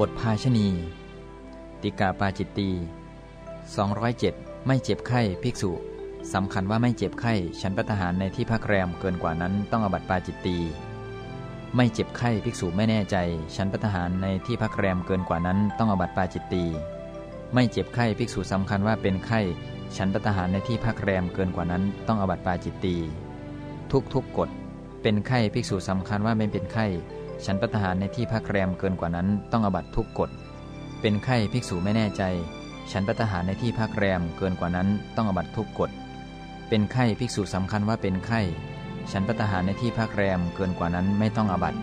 บทภาชณี ติกาปาจิตตี207 ไม่เจ็บไข้ภิกษุสำคัญว่าไม่เจ็บไข้ฉันปัตหารในที่พักแรมเกินกว่านั้นต้องอบัติปาจิตตีไม่เจ็บไข้ภิกษุไม่แน่ใจ ฉันปัตหารในที่พักแรมเกินกว่านั้นต้องอบัติปาจิตตีไม่เจ็บไข้ภิกษุสำคัญว่าเป็นไข้ ฉันปัตหารในที่พักแรมเกินกว่านั้นต้องอบัติปาจิตตีทุกทุกกฎเป็นไข้ภิกษุสำคัญว่าไม่เป็นไข้ ฉันปัตหารในที่พักแรมเกินกว่านั้นต้องอบัตทุกกฎ เป็นไข้ภิกษุไม่แน่ใจ ฉันปัตหารในที่พักแรมเกินกว่านั้นต้องอบัตทุกกฎ เป็นไข้ภิกษุสำคัญว่าเป็นไข้ ฉันปัตหารในที่พักแรมเกินกว่านั้นไม่ต้องอบัติ